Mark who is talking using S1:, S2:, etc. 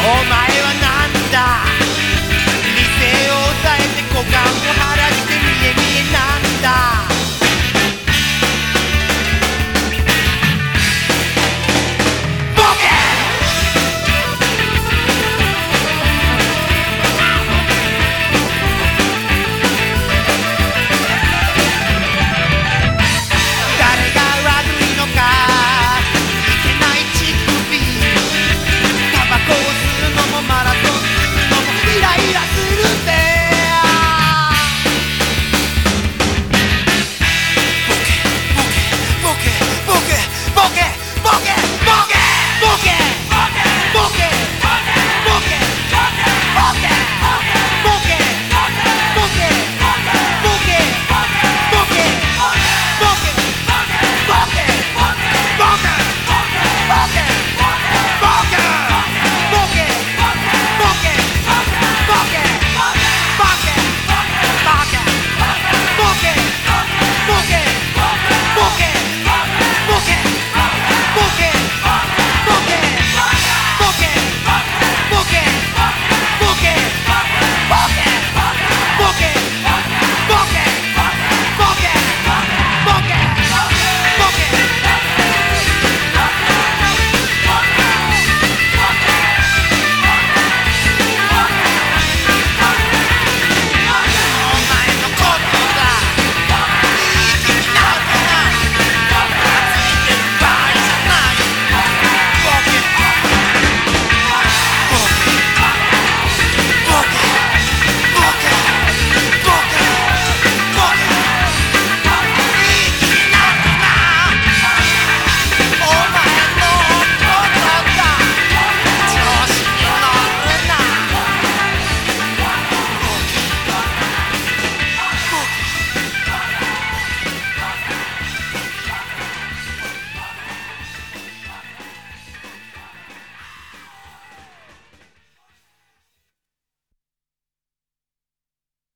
S1: 前はなんだ？理性を抑えて股間を張る。